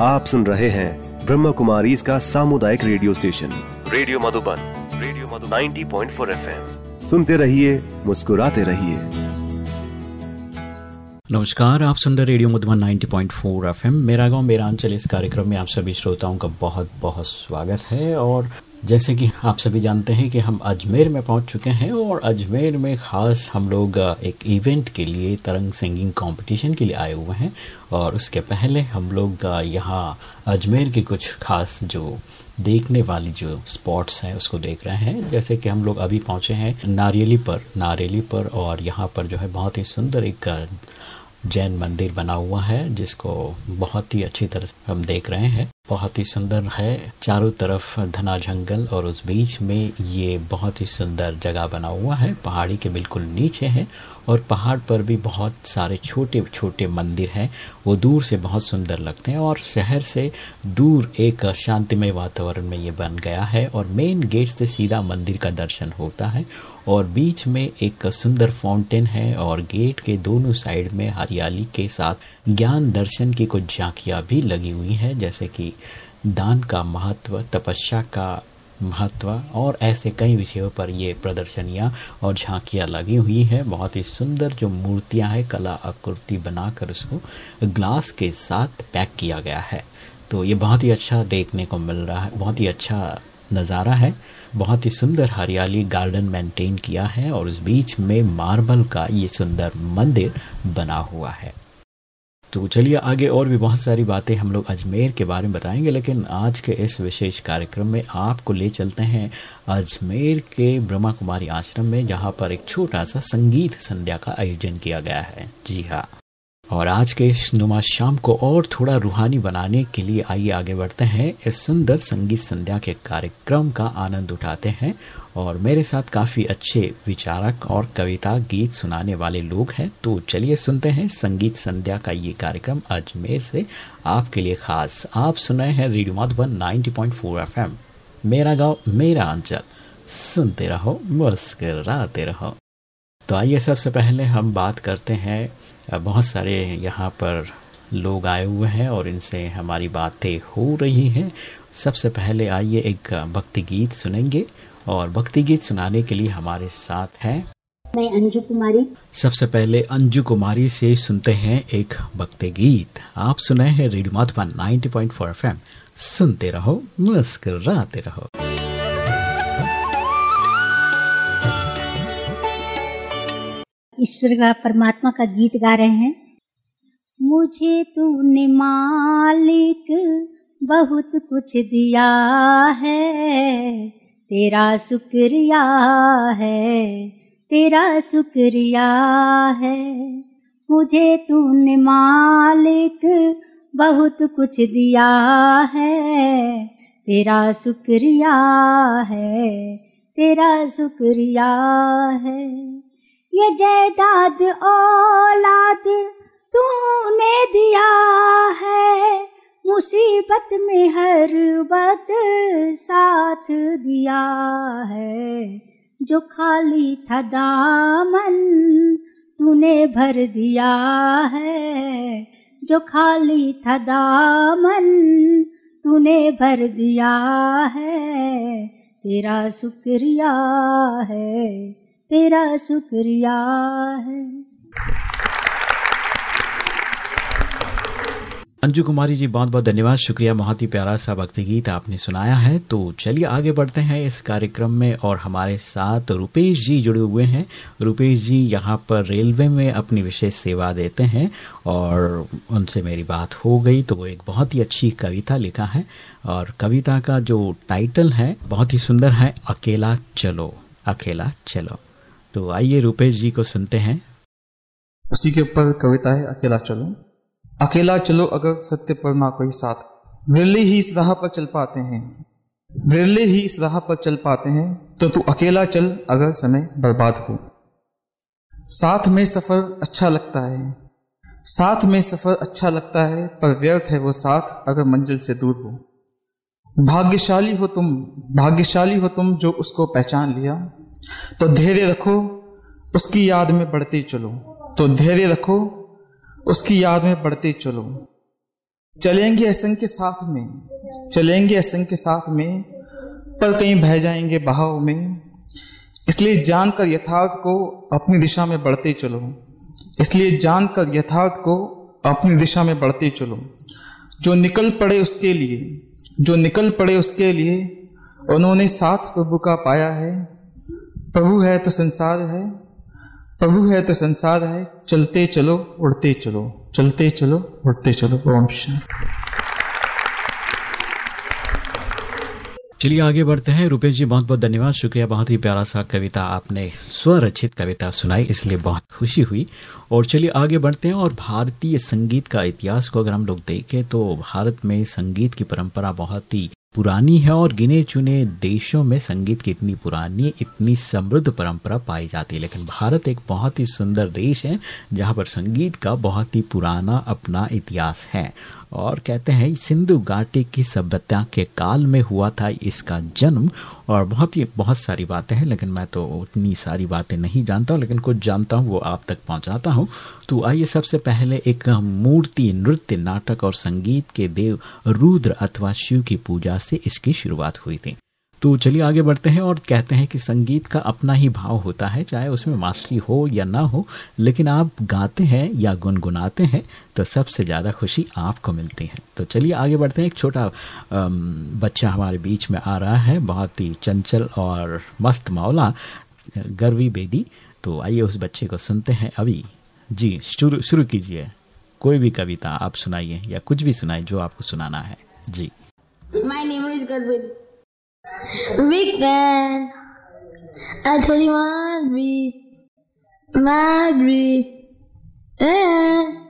आप सुन रहे हैं ब्रह्म कुमारी इसका सामुदायिक radio station. Radio Madhuban radio Madhuban. 90.4 FM. सुनते रहिए मुस्कुराते रहिए। नमस्कार आप सुन रहे रेडियो मधुबन 90.4 एफएम। मेरा गाँव मेरा अंचल इस कार्यक्रम में आप सभी श्रोताओं का बहुत बहुत स्वागत है और जैसे कि आप सभी जानते हैं कि हम अजमेर में पहुँच चुके हैं और अजमेर में ख़ास हम लोग एक इवेंट के लिए, तरंग सिंगिंग कंपटीशन के लिए आए हुए हैं। और उसके पहले हम लोग यहाँ अजमेर के कुछ खास जो देखने वाली जो स्पॉट्स हैं, उसको देख रहे हैं। जैसे कि हम लोग अभी पहुँचे हैं नारियली पर नारियली पर और यहाँ पर जो है बहुत ही सुंदर एक जैन मंदिर बना हुआ है, जिसको बहुत ही अच्छी तरह से हम देख रहे हैं। बहुत ही सुंदर है। चारों तरफ़ घना जंगल और उस बीच में ये बहुत ही सुंदर जगह बना हुआ है। पहाड़ी के बिल्कुल नीचे है और पहाड़ पर भी बहुत सारे छोटे छोटे मंदिर हैं। वो दूर से बहुत सुंदर लगते हैं और शहर से दूर एक शांतिमय वातावरण में ये बन गया है और मेन गेट से सीधा मंदिर का दर्शन होता है और बीच में एक सुंदर फाउंटेन है और गेट के दोनों साइड में हरियाली के साथ ज्ञान दर्शन की कुछ झांकियाँ भी लगी हुई हैं, जैसे कि दान का महत्व, तपस्या का महत्व और ऐसे कई विषयों पर ये प्रदर्शनियाँ और झांकियाँ लगी हुई हैं। बहुत ही सुंदर जो मूर्तियाँ हैं, कला आकृति बनाकर उसको ग्लास के साथ पैक किया गया है। तो ये बहुत ही अच्छा देखने को मिल रहा है, बहुत ही अच्छा नज़ारा है। बहुत ही सुंदर हरियाली गार्डन मेंटेन किया है और उस बीच में मार्बल का ये सुंदर मंदिर बना हुआ है। तो चलिए आगे और भी बहुत सारी बातें हम लोग अजमेर के बारे में बताएँगे, लेकिन आज के इस विशेष कार्यक्रम में आपको ले चलते हैं अजमेर के ब्रह्मा कुमारी आश्रम में, जहाँ पर एक छोटा सा संगीत संध्या का आयोजन किया गया है। जी हाँ। और आज के नुमा शाम को और थोड़ा रूहानी बनाने के लिए आइए आगे बढ़ते हैं। इस सुंदर संगीत संध्या के कार्यक्रम का आनंद उठाते हैं और मेरे साथ काफ़ी अच्छे विचारक और कविता गीत सुनाने वाले लोग हैं। तो चलिए सुनते हैं संगीत संध्या का ये कार्यक्रम अजमेर से आपके लिए खास। आप सुनाए हैं रेडियो मधुबन 90.4 एफएम। मेरा गाँव, मेरा अंचल। सुनते रहो, मुस्कराते रहो। तो आइए सबसे पहले हम बात करते हैं बहुत सारे यहाँ पर लोग आए हुए हैं और इनसे हमारी बातें हो रही हैं। सबसे पहले आइए एक भक्ति गीत सुनेंगे और भक्ति गीत सुनाने के लिए हमारे साथ है। मैं अंजू कुमारी। सबसे पहले अंजू कुमारी से सुनते हैं एक भक्ति गीत। आप सुनाए हैं रेडियो माधुबन 90.4 एफएम। सुनते रहो मुस्कुराते रहो। ईश्वर का परमात्मा का गीत गा रहे हैं। मुझे तूने मालिक बहुत कुछ दिया है। तेरा शुक्रिया है, तेरा शुक्रिया है। मुझे तूने मालिक बहुत कुछ दिया है। तेरा शुक्रिया है, तेरा शुक्रिया है। ये जयदाद औलाद तूने दिया है। मुसीबत में हर वक्त साथ दिया है। जो खाली था दामन तूने भर दिया है। जो खाली था दामन तूने भर दिया है। तेरा शुक्रिया है। तेरा शुक्रिया है। अंजू कुमारी जी, बहुत बहुत धन्यवाद। शुक्रिया बहुत ही प्यारा सा भक्ति गीत आपने सुनाया है। तो चलिए आगे बढ़ते हैं इस कार्यक्रम में और हमारे साथ रुपेश जी जुड़े हुए हैं। रुपेश जी यहाँ पर रेलवे में अपनी विशेष सेवा देते हैं और उनसे मेरी बात हो गई। तो वो एक बहुत ही अच्छी कविता लिखा है और कविता का जो टाइटल है, बहुत ही सुंदर है, अकेला चलो अकेला चलो। तो आइए रूपेश जी को सुनते हैं। उसी के ऊपर कविता है अकेला चलो। अकेला चलो अगर सत्य पर ना कोई साथ। विरले ही इस राह पर चल पाते हैं। विरले ही इस राह पर चल पाते हैं तो तू अकेला चल अगर समय बर्बाद हो। साथ में सफ़र अच्छा लगता है। साथ में सफ़र अच्छा लगता है, पर व्यर्थ है वो साथ अगर मंजिल से दूर हो। भाग्यशाली हो तुम, भाग्यशाली हो तुम जो उसको पहचान लिया। तो धैर्य रखो, उसकी याद में बढ़ते चलो। तो धैर्य रखो, उसकी याद में बढ़ते चलो। चलेंगे असंग के साथ में, चलेंगे असंग के साथ में, पर कहीं बह जाएँगे बहाव में। इसलिए जानकर यथार्थ को अपनी दिशा में बढ़ते चलो। इसलिए जानकर यथार्थ को अपनी दिशा में बढ़ते चलो। जो निकल पड़े उसके लिए, जो निकल पड़े उसके लिए, उन्होंने साथ प्रभु का पाया है। प्रभु है तो संसार है, प्रभु है तो संसार है, चलते चलो, उड़ते चलो, चलते चलो, उड़ते चलो, ओम चलिए आगे बढ़ते हैं। रुपेश जी, बहुत बहुत धन्यवाद। शुक्रिया, बहुत ही प्यारा सा कविता आपने, स्वरचित कविता सुनाई, इसलिए बहुत खुशी हुई। और चलिए आगे बढ़ते हैं। और भारतीय संगीत का इतिहास को अगर हम लोग देखें तो भारत में संगीत की परंपरा बहुत ही पुरानी है और गिने चुने देशों में संगीत की इतनी पुरानी, इतनी समृद्ध परंपरा पाई जाती है। लेकिन भारत एक बहुत ही सुंदर देश है, जहाँ पर संगीत का बहुत ही पुराना अपना इतिहास है। और कहते हैं, सिंधु घाटी की सभ्यता के काल में हुआ था इसका जन्म, और बहुत ही, बहुत सारी बातें हैं, लेकिन मैं तो उतनी सारी बातें नहीं जानता हूँ लेकिन कुछ जानता हूँ, वो आप तक पहुँचाता हूँ। तो आइए सबसे पहले एक मूर्ति नृत्य नाटक और संगीत के देव रुद्र अथवा शिव की पूजा से इसकी शुरुआत हुई थी। तो चलिए आगे बढ़ते हैं और कहते हैं कि संगीत का अपना ही भाव होता है, चाहे उसमें मास्टरी हो या ना हो, लेकिन आप गाते हैं या गुनगुनाते हैं तो सबसे ज़्यादा खुशी आपको मिलती है। तो चलिए आगे बढ़ते हैं। एक छोटा बच्चा हमारे बीच में आ रहा है, बहुत ही चंचल और मस्त मौला, गर्वी बेदी। तो आइए उस बच्चे को सुनते हैं। अभी, जी, शुरू शुरू कीजिए। कोई भी कविता आप सुनाइए, या कुछ भी सुनाइए, जो आपको सुनाना है। जी। My name is Garvin. Weekend. I told you. Madri. Eh.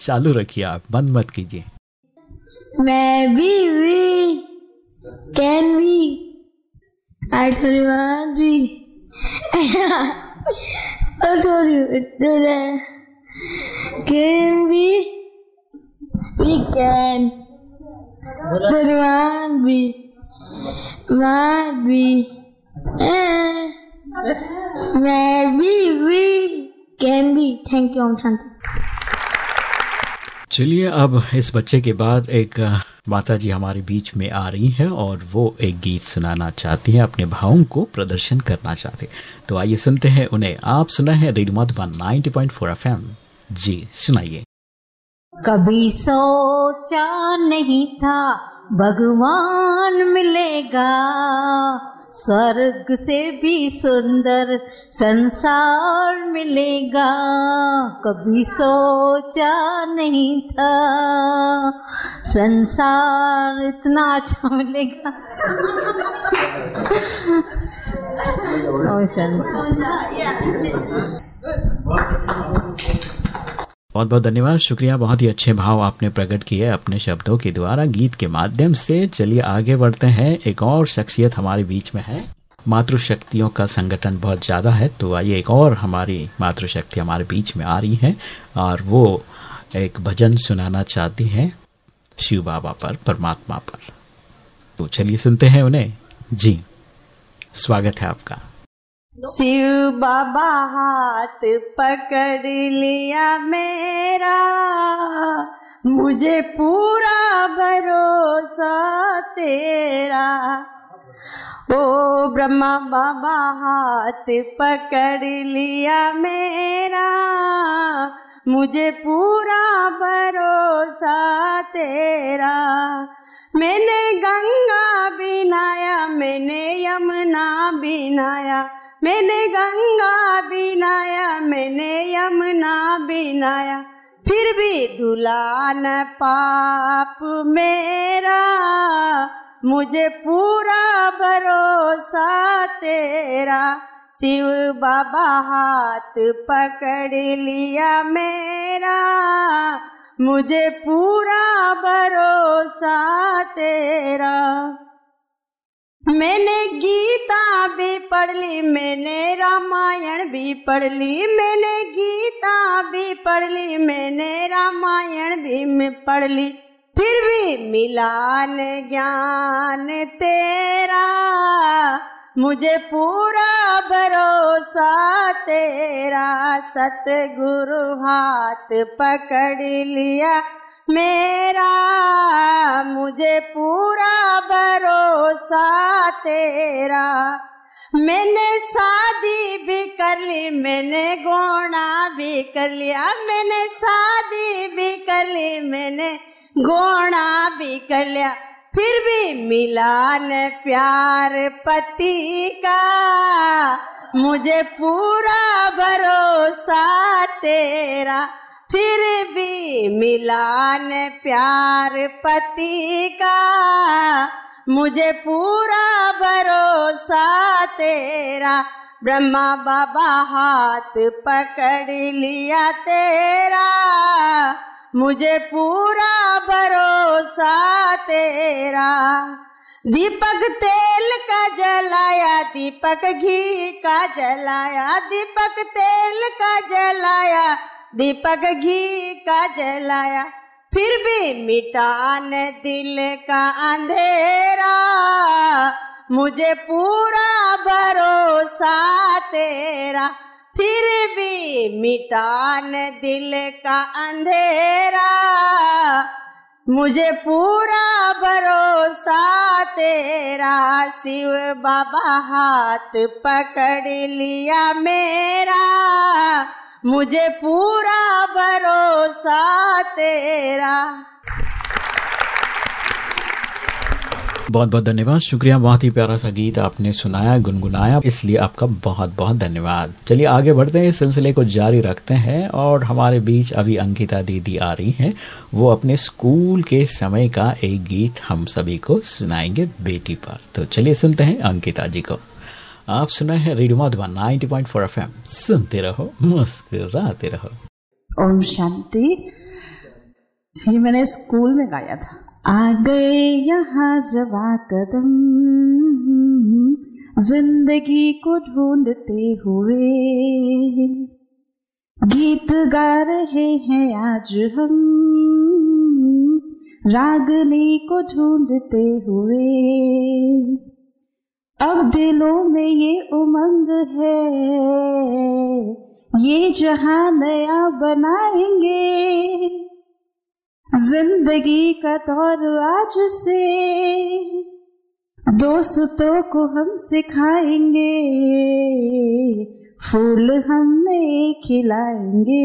चालू रखिए आप बंद मत कीजिए मैं भी भी कैन भी I told you Madri. I told you today. Can we? We can. धन्यवाद भी भी मैं भी भी कैन भी थैंक यू ओम शांति चलिए अब इस बच्चे के बाद एक माता जी हमारे बीच में आ रही हैं और वो एक गीत सुनाना चाहती हैं अपने भावों को प्रदर्शन करना चाहती चाहते तो आइए सुनते हैं उन्हें। आप सुना है रेडियो मधुबन 90.4 एफएम। जी सुनाइए। कभी सोचा नहीं था भगवान मिलेगा। स्वर्ग से भी सुंदर संसार मिलेगा। कभी सोचा नहीं था संसार इतना अच्छा मिलेगा। बहुत बहुत धन्यवाद। शुक्रिया, बहुत ही अच्छे भाव आपने प्रकट किए अपने शब्दों के द्वारा। गीत के माध्यम से चलिए आगे बढ़ते हैं। एक और शख्सियत हमारे बीच में है। मातृशक्तियों का संगठन बहुत ज़्यादा है तो आइए एक और हमारी मातृशक्ति हमारे बीच में आ रही है और वो एक भजन सुनाना चाहती हैं शिव बाबा पर, परमात्मा पर। तो चलिए सुनते हैं उन्हें। जी, स्वागत है आपका। शिव बाबा हाथ पकड़ लिया मेरा। मुझे पूरा भरोसा तेरा। ओ ब्रह्मा बाबा हाथ पकड़ लिया मेरा। मुझे पूरा भरोसा तेरा। मैंने गंगा बिनाया मैंने यमुना बिनाया मैंने गंगा बिनाया, मैंने यमुना बिनाया, फिर भी धुला न पाप मेरा। मुझे पूरा भरोसा तेरा, शिव बाबा हाथ पकड़ लिया मेरा। मुझे पूरा भरोसा तेरा। मैंने गीता भी पढ़ ली, मैंने रामायण भी पढ़ ली, मैंने गीता भी पढ़ ली, मैंने रामायण भी पढ़ ली। फिर भी मिलान ज्ञान तेरा, मुझे पूरा भरोसा तेरा। सतगुरु हाथ पकड़ लिया मेरा मुझे पूरा भरोसा तेरा। मैंने शादी भी कर ली, मैंने गोना भी कर लिया। मैंने शादी भी कर ली, मैंने गोना भी कर लिया। फिर भी मिला न प्यार पति का। मुझे पूरा भरोसा तेरा। फिर भी मिला प्यार पति का। मुझे पूरा भरोसा तेरा। ब्रह्मा बाबा हाथ पकड़ लिया तेरा। मुझे पूरा भरोसा तेरा। दीपक तेल का जलाया, दीपक घी का जलाया, दीपक तेल का जलाया। दीपक घी का जलाया, फिर भी मिटान दिल का अंधेरा। मुझे पूरा भरोसा तेरा, फिर भी मिटान दिल का अंधेरा। मुझे पूरा भरोसा तेरा, शिव बाबा हाथ पकड़ लिया मेरा। मुझे पूरा भरोसा तेरा। बहुत बहुत धन्यवाद। शुक्रिया, बहुत ही प्यारा सा गीत आपने सुनाया, गुनगुनाया। इसलिए आपका बहुत बहुत धन्यवाद। चलिए, आगे बढ़ते हैं। इस सिलसिले को जारी रखते हैं और हमारे बीच अभी अंकिता दीदी आ रही हैं। वो अपने स्कूल के समय का एक गीत हम सभी को सुनाएँगे बेटी पर। तो चलिए सुनते हैं अंकिता जी को। आप सुना है रेडियो मधुबन 90.4 एफएम। सुनते रहो, मुस्कुराते रहो। ओम शांति। ये मैंने स्कूल में गाया था। आ गए यहाँ जवा कदम। ज़िंदगी को ढूंढते हुए। गीत गा रहे हैं आज हम। रागनी को ढूंढते हुए। अब दिलों में ये उमंग है। ये जहाँ नया बनाएँगे। ज़िंदगी का दौर आज से। दोस्तों को हम सिखाएँगे। फूल हमने खिलाएँगे।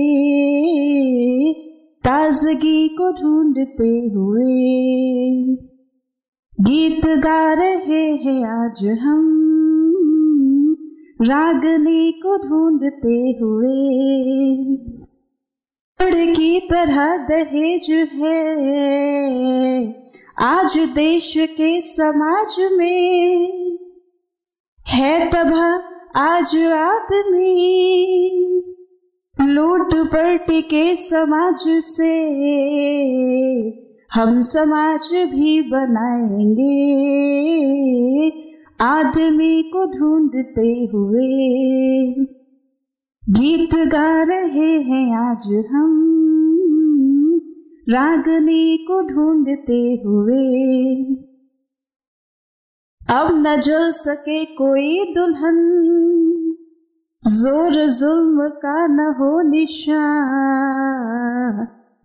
ताजगी को ढूंढते हुए। गीत गा रहे हैं आज हम। रागनी को ढूंढते हुए। की तरह दहेज है। आज देश के समाज में है तबाह आज आदमी। लूट पलट के समाज से हम समाज भी बनाएँगे। आदमी को ढूंढते हुए गीत गा रहे हैं आज हम। रागनी को ढूंढते हुए अब न जल सके कोई दुल्हन। ज़ोर जुल्म का न हो निशा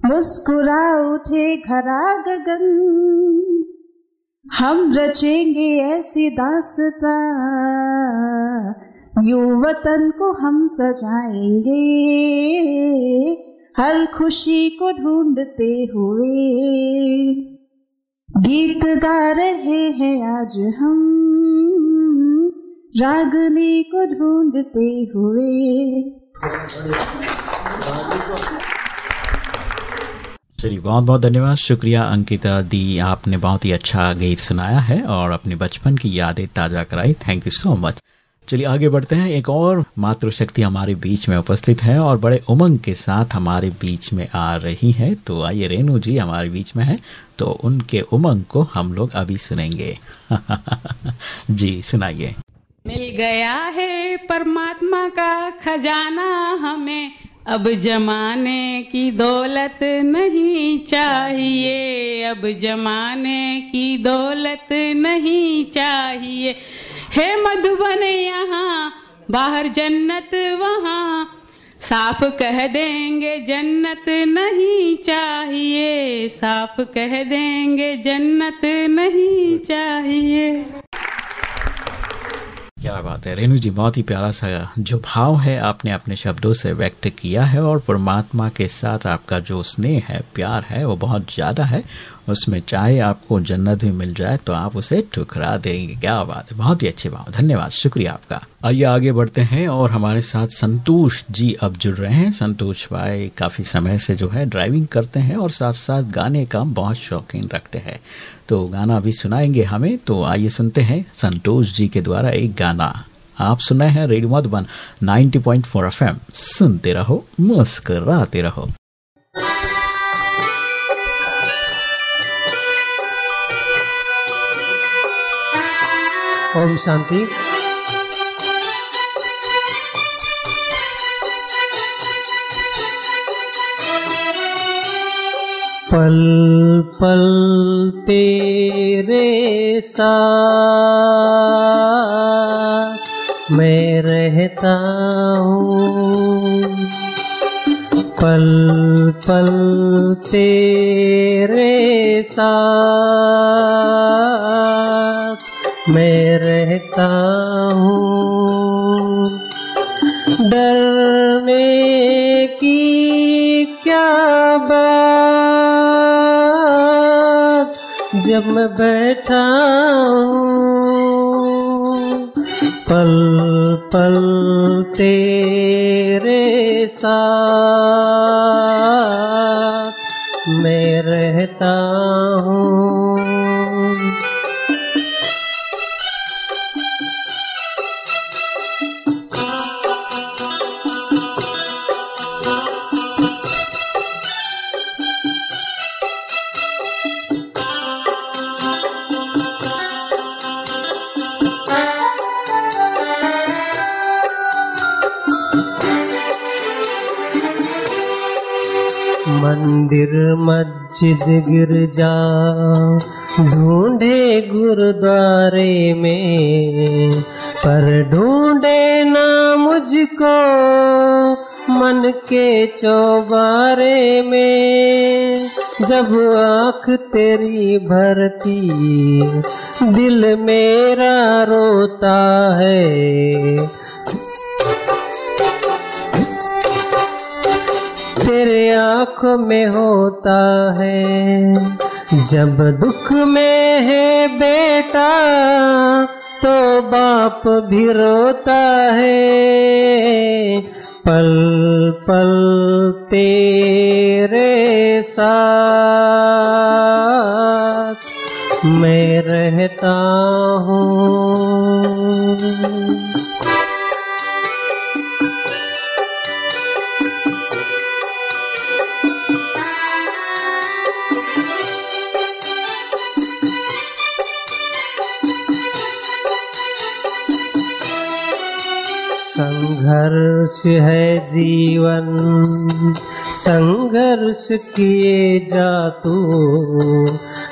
मुस्कुरा उठे घरा गगन हम रचेंगे ऐसी दासता। यू वतन को हम सजाएँगे। हर खुशी को ढूंढते हुए। गीत गा रहे हैं आज हम। रागनी को ढूंढते हुए। चलिए बहुत बहुत धन्यवाद। शुक्रिया, अंकिता दी, आपने बहुत ही अच्छा गीत सुनाया है और अपने बचपन की यादें ताज़ा कराई। थैंक यू सो मच चलिए आगे बढ़ते हैं। एक और मातृशक्ति हमारे बीच में उपस्थित है और बड़े उमंग के साथ हमारे बीच में आ रही है। तो आइए, रेणु जी हमारे बीच में है। तो उनके उमंग को हम लोग अभी सुनेंगे। जी, सुनाइए। मिल गया है परमात्मा का खजाना हमें। अब जमाने की दौलत नहीं चाहिए। अब जमाने की दौलत नहीं चाहिए। हे मधुबन यहाँ, बाहर जन्नत वहाँ। साफ़ कह देंगे जन्नत नहीं चाहिए। साफ़ कह देंगे जन्नत नहीं चाहिए। क्या बात है? रेणु जी, बहुत ही प्यारा सा जो भाव है आपने अपने शब्दों से व्यक्त किया है और परमात्मा के साथ आपका जो स्नेह है, प्यार है, वो बहुत ज़्यादा है। उसमें चाहे आपको जन्नत भी मिल जाए तो आप उसे ठुकरा देंगे। क्या बात है। बहुत ही अच्छी भाव धन्यवाद। शुक्रिया आपका। आइए आगे बढ़ते हैं और हमारे साथ संतोष जी अब जुड़ रहे हैं। संतोष भाई काफ़ी समय से जो है ड्राइविंग करते हैं और साथ साथ गाने का बहुत शौकीन रखते हैं। तो गाना भी सुनाएँगे हमें। तो आइए सुनते हैं संतोष जी के द्वारा एक गाना। आप सुनाए हैं रेडियो मधुबन 90.4 एफएम सुनते रहो, मुस्कराते रहो। ओम शांति। पल पल तेरे साथ मैं रहता हूँ। पल पल तेरे साथ मैं रहता हूँ। डरने की क्या बात? जब मैं बैठा हूँ, पल पल तेरे साथ मैं रहता मंदिर मस्जिद गिरजा ढूंढे गुरुद्वारे में। पर ढूंढे ना मुझको मन के चौबारे में। जब आँख तेरी भरती, दिल मेरा रोता है। तेरे आँखों में होता है। जब दुख में है बेटा तो बाप भी रोता है। पल पल तेरे साथ मैं रहता हूँ। संघर्ष है जीवन। संघर्ष किए जा तू।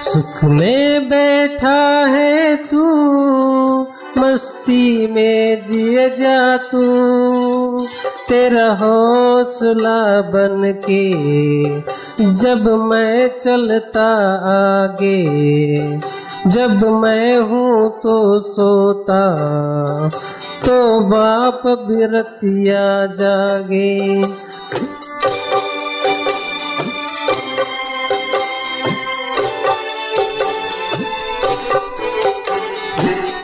सुख में बैठा है तू। मस्ती में जिए जा तू। तेरा हौसला बन के जब मैं चलता आगे, जब मैं हूँ तो सोता। तो बाप बिरतिया जागे।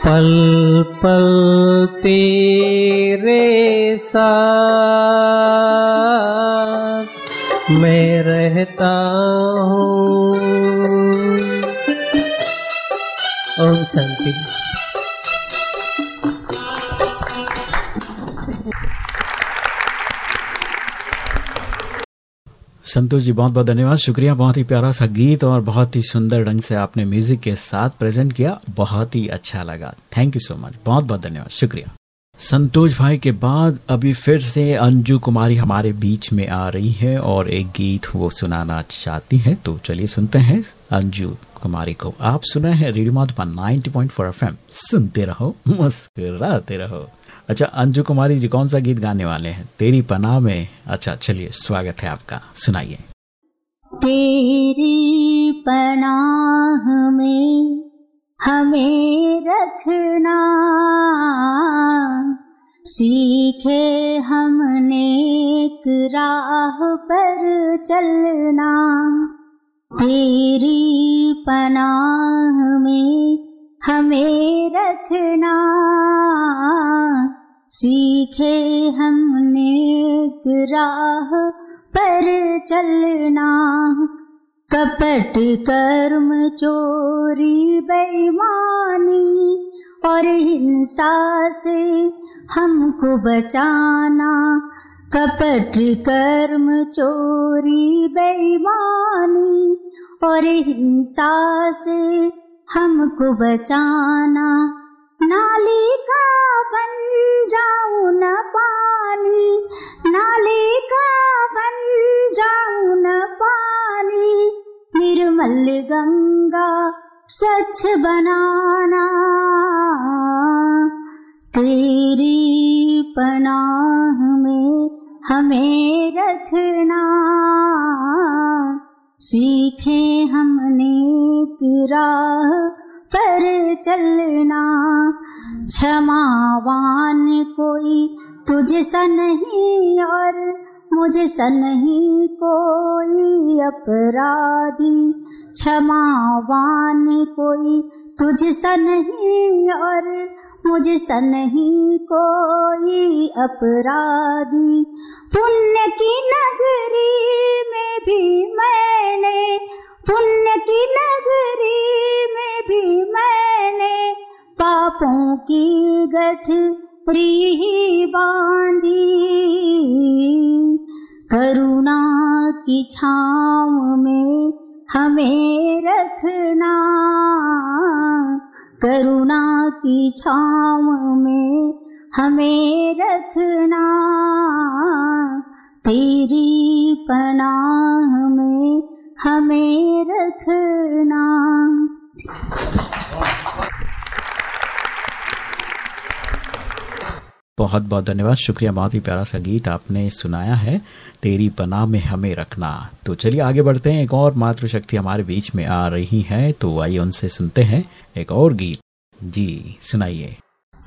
पल पल तेरे साथ मैं रहता हूँ। ओम शांति। संतोष जी बहुत बहुत धन्यवाद। शुक्रिया, बहुत ही प्यारा सा गीत और बहुत ही सुंदर ढंग से आपने म्यूज़िक के साथ प्रेजेंट किया। बहुत ही अच्छा लगा। थैंक यू सो मच बहुत बहुत धन्यवाद। शुक्रिया। संतोष भाई के बाद अभी फिर से अंजू कुमारी हमारे बीच में आ रही है और एक गीत वो सुनाना चाहती है। तो चलिए सुनते हैं अंजू कुमारी को। आप सुना है रेडियो माधुपन 90.4 एफएम। सुनते रहो, मुस्कुराते रहो। अच्छा अंजू कुमारी जी कौन सा गीत गाने वाले हैं? तेरी पनाह में। अच्छा चलिए, स्वागत है आपका। सुनाइए। तेरी पनाह में हमें रखना, सीखे हमने एक राह पर चलना। तेरी पनाह में हमें रखना सीखे हमने एक राह पर चलना। कपट कर्म चोरी बेईमानी और हिंसा से हमको बचाना। कपट कर्म चोरी बेईमानी और हिंसा से हमको बचाना। स्वच्छ बनाना, तेरी पनाह में हमें रखना। सीखे हमने राह पर चलना। क्षमावान कोई तुझसा नहीं और मुझसा नहीं कोई अपराधी क्षमावान कोई। तुझसा नहीं और मुझसा नहीं कोई अपराधी। पुण्य की नगरी में भी मैंने, पुण्य की नगरी में भी मैंने, पापों की गठरी बांधी, करुणा की छाव में हमें रखना। करुणा की छाव में हमें रखना। तेरी पनाह में हमें रखना। बहुत बहुत धन्यवाद। शुक्रिया, बहुत ही प्यारा सा गीत आपने सुनाया है। तेरी पनाह में हमें रखना। तो चलिए आगे बढ़ते हैं। एक और मातृशक्ति हमारे बीच में आ रही है तो आइए उनसे सुनते हैं। एक और गीत। जी, सुनाइए।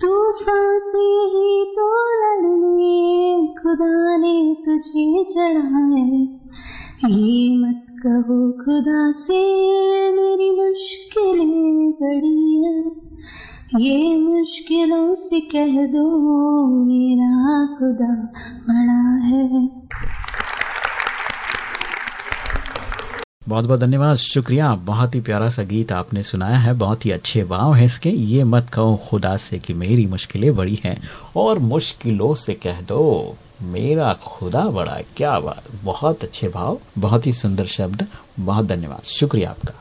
तूफ़ान से ही तो लड़ने, खुदा ने तुझे चढ़ाए ये मत कहो, खुदा से मेरी मुश्किलें बड़ी है। ये मुश्किलों से कह दो, मेरा खुदा बड़ा है। बहुत बहुत धन्यवाद। शुक्रिया। बहुत ही प्यारा सा गीत आपने सुनाया है। बहुत ही अच्छे भाव है इसके। ये मत कहो खुदा से कि मेरी मुश्किलें बड़ी हैं और मुश्किलों से कह दो, मेरा खुदा बड़ा क्या बात। बहुत अच्छे भाव, बहुत ही सुंदर शब्द। बहुत धन्यवाद। शुक्रिया आपका।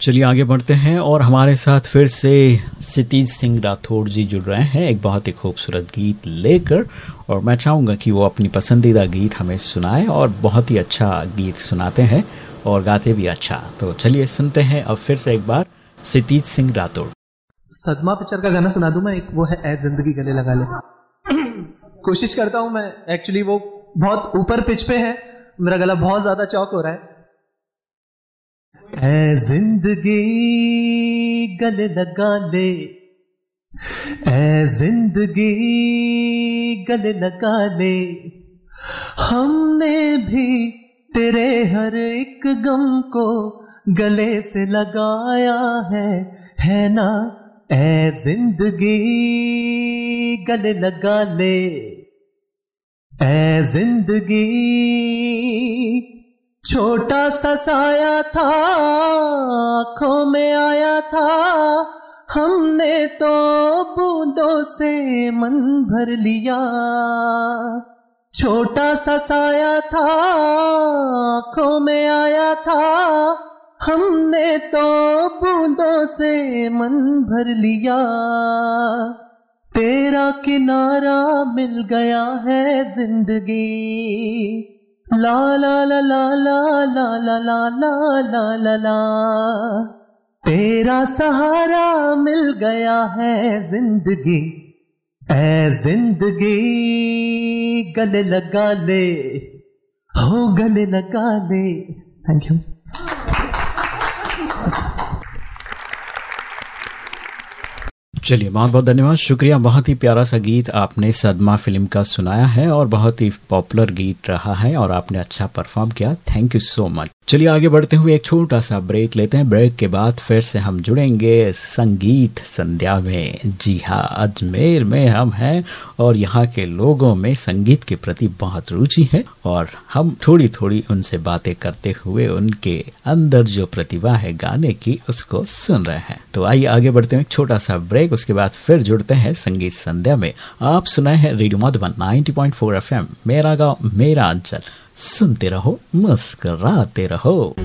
चलिए आगे बढ़ते हैं और हमारे साथ फिर से सितीज सिंह राठौड़ जी जुड़ रहे हैं। एक बहुत ही खूबसूरत गीत लेकर और मैं चाहूँगा कि वो अपनी पसंदीदा गीत हमें सुनाए और बहुत ही अच्छा गीत सुनाते हैं। और गाते भी अच्छा। तो चलिए सुनते हैं अब फिर से एक बार सितीज सिंह राठौड़। सदमा पिक्चर का गाना सुना दूँ मैं? एक वो है ए ज़िंदगी गले लगा ले। कोशिश करता हूँ मैं एक्चुअली वो बहुत ऊपर पिच पे है। मेरा गला बहुत ज़्यादा चौक हो रहा है। ए ज़िंदगी गले लगा ले। ए ज़िंदगी गले लगा ले। हमने भी तेरे हर एक गम को गले से लगाया है है ना? ए ज़िंदगी गले लगा ले। ऐ ज़िंदगी छोटा सा साया था, आँखों में आया था, हमने तो बूंदों से मन भर लिया। छोटा सा साया था आँखों में आया था हमने तो बूंदों से मन भर लिया तेरा किनारा मिल गया है ज़िंदगी ला ला ला ला ला ला ला ला ला ला ला ला तेरा सहारा मिल गया है ज़िंदगी ऐ ज़िंदगी गले लगा ले, हो गले लगा ले। थैंक यू चलिए, बहुत बहुत धन्यवाद। शुक्रिया, बहुत ही प्यारा सा गीत आपने सदमा फ़िल्म का सुनाया है और बहुत ही पॉपुलर गीत रहा है और आपने अच्छा परफॉर्म किया। थैंक यू सो मच चलिए आगे बढ़ते हुए एक छोटा सा ब्रेक लेते हैं। ब्रेक के बाद फिर से हम जुड़ेंगे संगीत संध्या में। जी हाँ अजमेर में हम हैं और यहाँ के लोगों में संगीत के प्रति बहुत रुचि है और हम थोड़ी थोड़ी उनसे बातें करते हुए उनके अंदर जो प्रतिभा है गाने की, उसको सुन रहे हैं। तो आइए आगे बढ़ते हैं। एक छोटा सा ब्रेक, उसके बाद फिर जुड़ते हैं संगीत संध्या में। आप सुनाए हैं रेडियो मधुबन 90.4 एफएम, मेरा गाँव, मेरा अंचल। सुनते रहो मस्कराते रहो।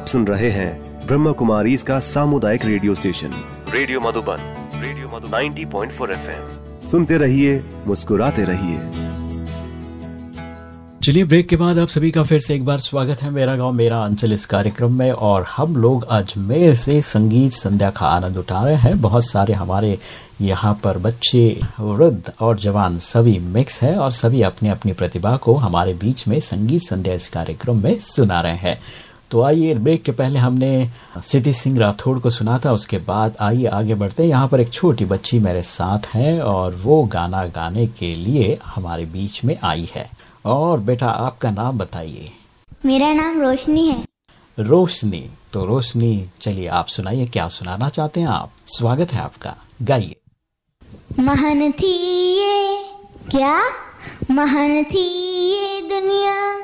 आप सुन रहे हैं ब्रह्म कुमारी इसका सामुदायिक radio station. Radio Madhuban radio Madhu 90.4 FM. सुनते रहिए मुस्कुराते रहिए। चलिए ब्रेक के बाद आप सभी का फिर से एक बार स्वागत है। मेरा गाँव मेरा अंचल इस कार्यक्रम में और हम लोग अजमेर से संगीत संध्या का आनंद उठा रहे हैं। बहुत सारे हमारे यहाँ पर बच्चे वृद्ध और जवान सभी मिक्स है और सभी अपनी अपनी प्रतिभा को हमारे बीच में संगीत संध्या इस कार्यक्रम में सुना रहे हैं। तो आइए ब्रेक के पहले हमने सिद्धि सिंह राठौड़ को सुना था उसके बाद आइए आगे बढ़ते हैं। यहाँ पर एक छोटी बच्ची मेरे साथ है और वो गाना गाने के लिए हमारे बीच में आई है। और बेटा आपका नाम बताइए। मेरा नाम रोशनी है। रोशनी तो रोशनी चलिए आप सुनाइए क्या सुनाना चाहते हैं आप? स्वागत है आपका। गाइए। महान थी ये क्या? महान थी ये दुनिया।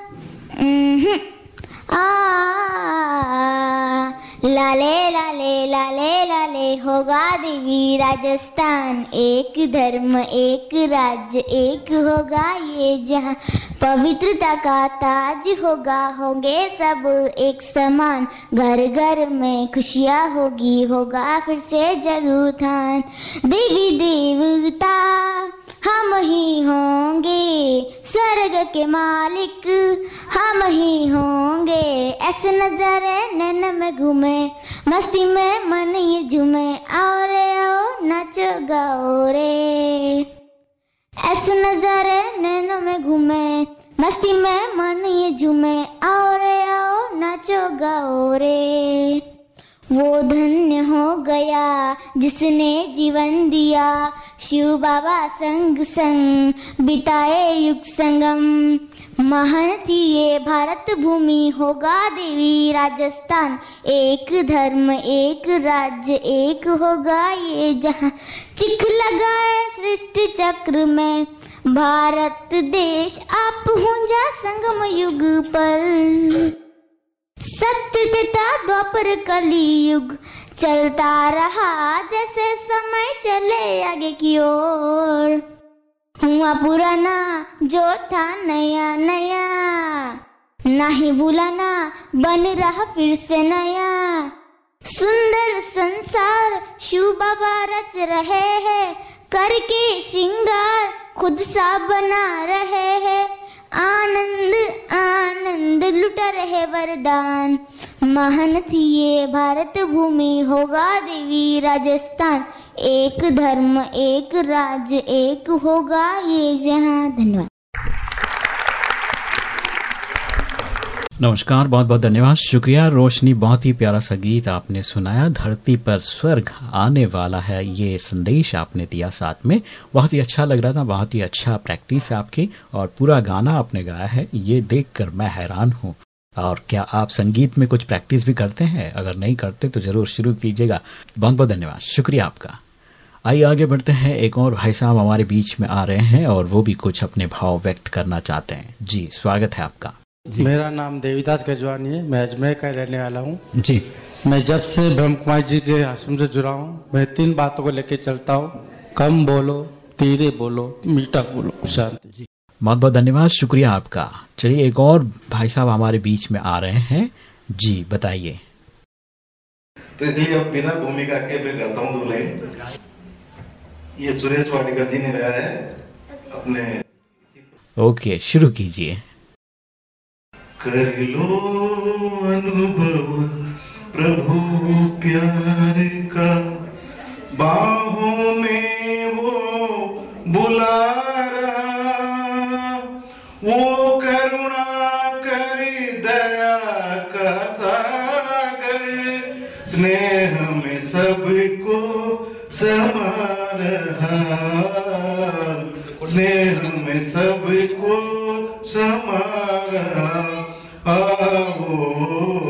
लाले लाले लाले लाले होगा देवी राजस्थान। एक धर्म, एक राज्य, एक होगा ये जहाँ। पवित्रता का ताज होगा, होंगे सब एक समान। घर घर में खुशियाँ होगी, होगा फिर से जग उठान देवी देवता हम ही होंगे स्वर्ग के मालिक। हम ही होंगे। ऐसे नजारे नैन में घूमे, मस्ती में मन ये झूमे। और आओ नाचो गाओ रे ऐसे नजारे नैनों में घूमे, मस्ती में मन ये झूमे। और आओ नाचो गाओ रे वो धन्य हो गया जिसने जीवन दिया। शिव बाबा संग संग बिताए युग संगम। महान थी ये भारत भूमि होगा देवी राजस्थान। एक धर्म, एक राज्य, एक होगा ये जहाँ। चिख लगाए सृष्टि चक्र में। भारत देश आप हो जा संगम युग पर। सत्य तथा द्वापर कली युग चलता रहा, जैसे समय चले आगे की ओर। हुआ पुराना, जो था नया नया। नहीं भूलाना, बन रहा फिर से नया। सुंदर संसार शिव बाबा रच रहे हैं, करके श्रृंगार खुद सा बना रहे हैं। आनंद आनंद लुट रहे वरदान। महान थी ये भारत भूमि होगा देवी राजस्थान। एक धर्म, एक राज्य एक होगा ये जहाँ। धन्यवाद। नमस्कार, बहुत बहुत धन्यवाद। शुक्रिया, रोशनी, बहुत ही प्यारा सा गीत आपने सुनाया। धरती पर स्वर्ग आने वाला है, ये संदेश आपने दिया साथ में। बहुत ही अच्छा लग रहा था, बहुत ही अच्छा प्रैक्टिस है आपकी, और पूरा गाना आपने गाया है, ये देखकर मैं हैरान हूँ। और क्या आप संगीत में कुछ प्रैक्टिस भी करते हैं? अगर नहीं करते तो ज़रूर शुरू कीजिएगा। बहुत बहुत धन्यवाद, शुक्रिया आपका। आइए, आगे बढ़ते हैं। एक और भाई साहब हमारे बीच में आ रहे हैं, और वो भी कुछ अपने भाव व्यक्त करना चाहते हैं। जी, स्वागत है आपका। मेरा नाम देवीदास गजवानी है मैं अजमेर का रहने वाला हूँ। जी। मैं जब से ब्रह्म कुमार जी के आश्रम से जुड़ा हूँ मैं तीन बातों को लेकर चलता हूँ। कम बोलो धीरे बोलो मीठा बोलो शांति। जी। बहुत बहुत धन्यवाद शुक्रिया आपका। चलिए एक और भाई साहब हमारे बीच में आ रहे हैं। जी बताइए। तो इसलिए अब बिना भूमिका के मैं गाता हूँ दो लाइन। ये सुरेश वाडेकर जी ने गाया है अपने ओके शुरू कीजिए। कर लो अनुभव प्रभु प्यार का। बाहों में वो बुला रहा, वो करुणा कर दया का सागर। स्नेह में सबको समा रहा, स्नेह में सबको समा रहा। आओ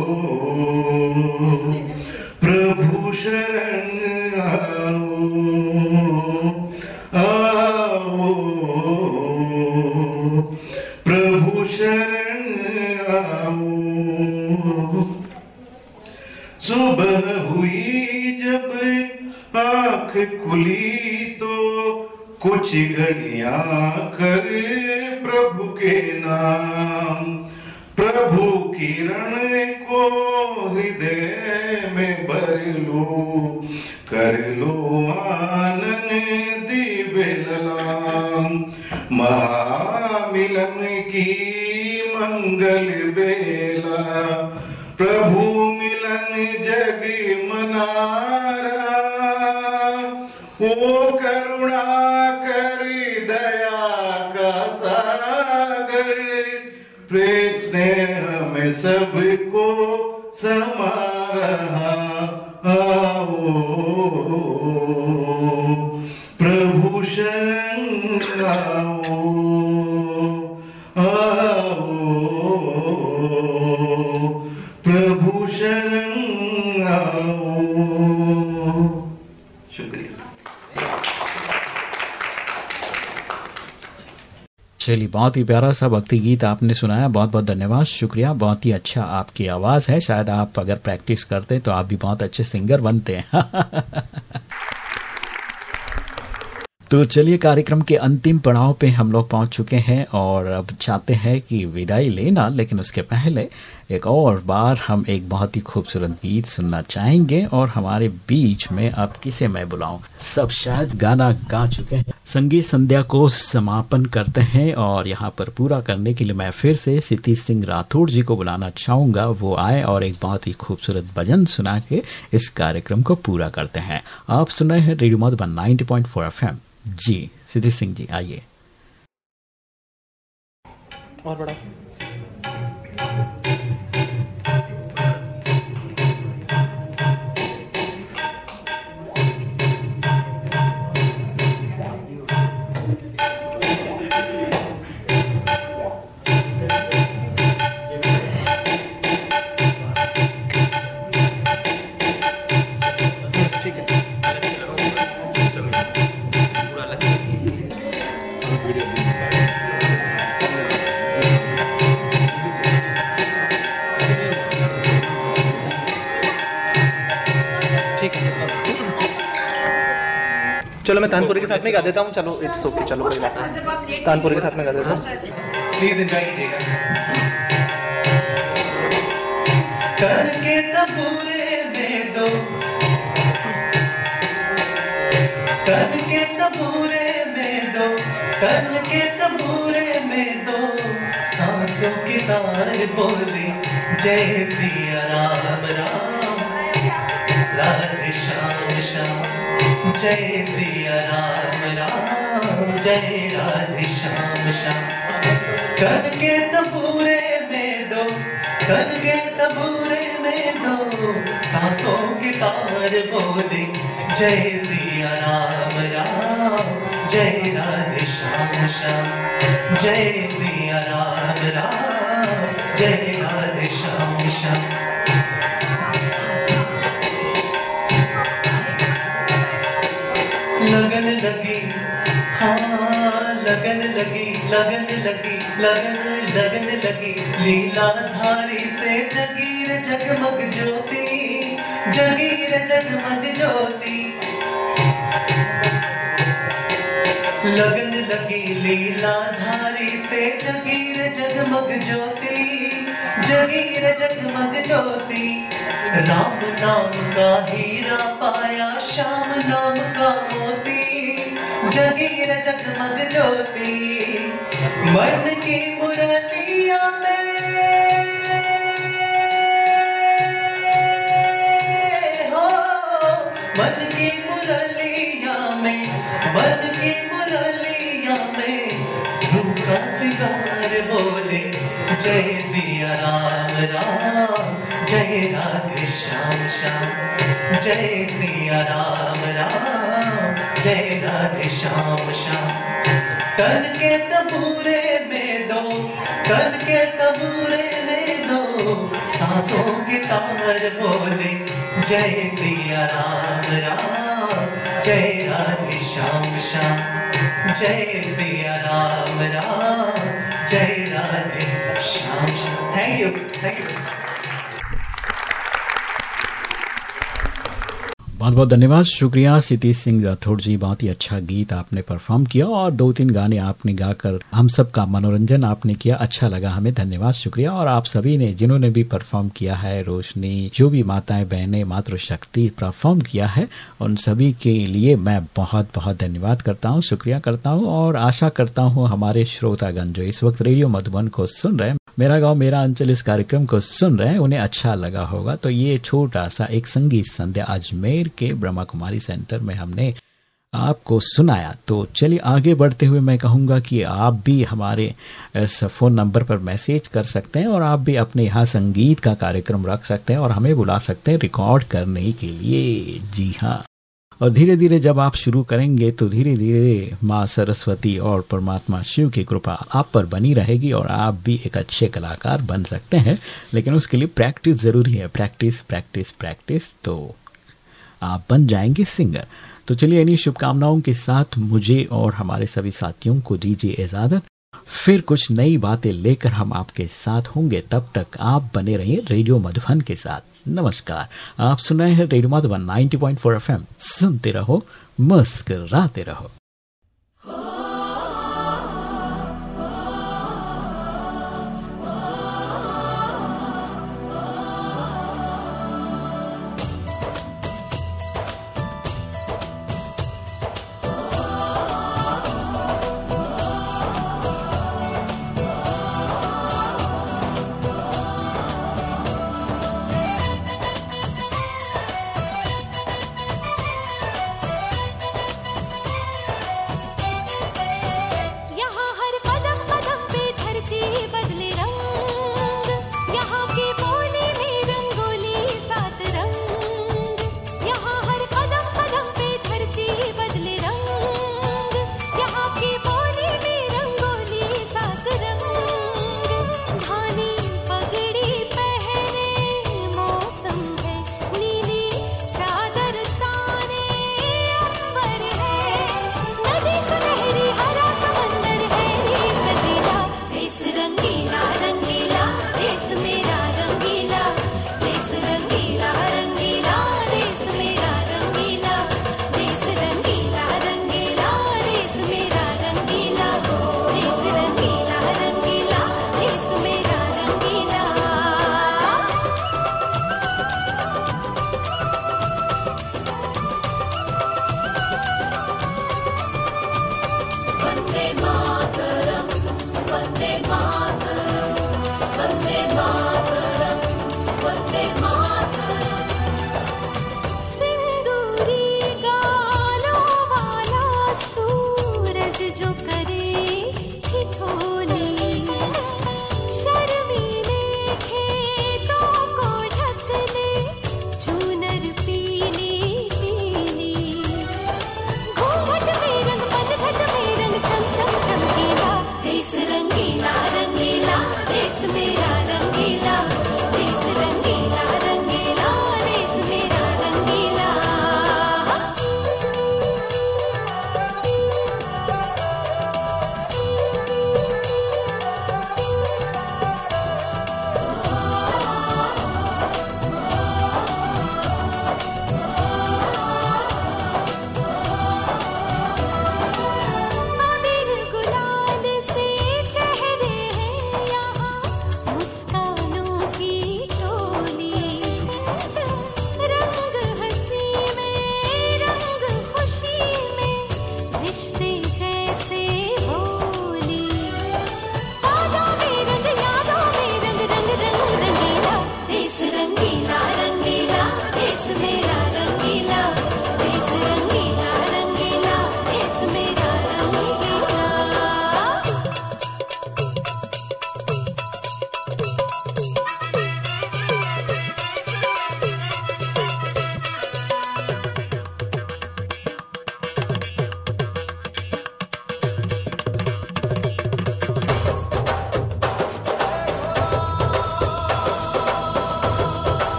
चलिए, बहुत ही प्यारा सा भक्ति गीत आपने सुनाया, बहुत बहुत धन्यवाद, शुक्रिया, बहुत ही अच्छा आपकी आवाज़ है, शायद आप अगर प्रैक्टिस करते तो आप भी बहुत अच्छे सिंगर बनते हैं। तो चलिए, कार्यक्रम के अंतिम पड़ाव पे हम लोग पहुँच चुके हैं और अब चाहते हैं कि विदाई लेना लेकिन उसके पहले एक और बार हम एक बहुत ही खूबसूरत गीत सुनना चाहेंगे और हमारे बीच में अब किसे मैं बुलाऊं? सब शायद गाना गा चुके हैं। संगीत संध्या को समापन करते हैं और यहाँ पर पूरा करने के लिए मैं फिर से सिद्धि सिंह राठौड़ जी को बुलाना चाहूँगा। वो आए और एक बहुत ही खूबसूरत भजन सुना के इस कार्यक्रम को पूरा करते हैं। आप सुन रहे हैं रेडियो मधुबन 90.4 एफएम। जी, सिद्धि सिंह जी, आइए। और बड़ा चलो, मैं तानपुरी के साथ में गा देता हूँ। चलो इट्स ओके चलो, कोई बात नहीं। तानपुरी के साथ में गा देता हूँ। प्लीज़ एंजॉय कीजिएगा। तन के तबूरे में दो। तन के तबूरे में दो। सांसों के तार बोले, जय सिया राम राम। राधे श्याम श्याम। जय सिया राम राम, जय राधे श्याम श्याम। तन के तबूरे में दो तन के तबूरे में दो, सांसों की तार बोले। जय सिया राम राम, जय राधे श्याम श्याम। जय सिया राम राम, जय राधे श्याम श्याम। लगी, लगन लगी, लगन लगन लगी। लीला धारी से जगीर जगमग ज्योति, जगीर जगमग ज्योति। लगन लगी लीला धारी से जगीर जगमग ज्योति, जगीर जगमग ज्योति। राम नाम का हीरा पाया, श्याम नाम का मोती जगीर जगमग ज्योति मन की मुरलिया में। हो, मन की मुरलिया में, मन की मुरलिया में का सिंगार बोले, जय सिया राम राम, जय राधे श्याम श्याम, जय सिया राम राम। जय राधे श्याम श्याम तन के तबूरे में दो, तन के तबूरे में दो। सांसों के तार बोले, जय सिया राम राम, जय राधे श्याम श्याम। जय सिया राम राम, जय Radhe Shyam Shyam. Thank you thank you बहुत बहुत धन्यवाद। शुक्रिया, सितीश सिंह राठौड़ जी, बहुत ही अच्छा गीत आपने परफॉर्म किया और दो तीन गाने आपने गाकर हम सब का मनोरंजन आपने किया अच्छा लगा हमें। धन्यवाद, शुक्रिया। और आप सभी ने जिन्होंने भी परफॉर्म किया है, रोशनी, जो भी माताएँ, बहनें, मातृशक्ति परफॉर्म किया है, उन सभी के लिए मैं बहुत बहुत धन्यवाद करता हूँ, शुक्रिया करता हूँ। और आशा करता हूँ हमारे श्रोतागण जो इस वक्त रेडियो मधुबन को सुन रहे मेरा गाँव, मेरा अंचल इस कार्यक्रम को सुन रहे हैं, उन्हें अच्छा लगा होगा। तो ये छोटा सा एक संगीत संध्या अजमेर के ब्रह्मा कुमारी सेंटर में हमने आपको सुनाया। तो चलिए आगे बढ़ते हुए मैं कहूँगा कि आप भी हमारे इस फ़ोन नंबर पर मैसेज कर सकते हैं और आप भी अपने यहाँ संगीत का कार्यक्रम रख सकते हैं और हमें बुला सकते हैं रिकॉर्ड करने के लिए। जी हाँ। और धीरे धीरे जब आप शुरू करेंगे तो धीरे धीरे माँ सरस्वती और परमात्मा शिव की कृपा आप पर बनी रहेगी और आप भी एक अच्छे कलाकार बन सकते हैं। लेकिन उसके लिए प्रैक्टिस ज़रूरी है। प्रैक्टिस प्रैक्टिस प्रैक्टिस तो आप बन जाएँगे सिंगर। तो चलिए इन्हीं शुभकामनाओं के साथ मुझे और हमारे सभी साथियों को दीजिए इजाज़त। फिर कुछ नई बातें लेकर हम आपके साथ होंगे। तब तक आप बने रहिए रेडियो मधुबन के साथ। नमस्कार। आप सुन रहे हैं रेडियो मधुबन 90.4 एफएम। सुनते रहो, मुस्कराते रहो।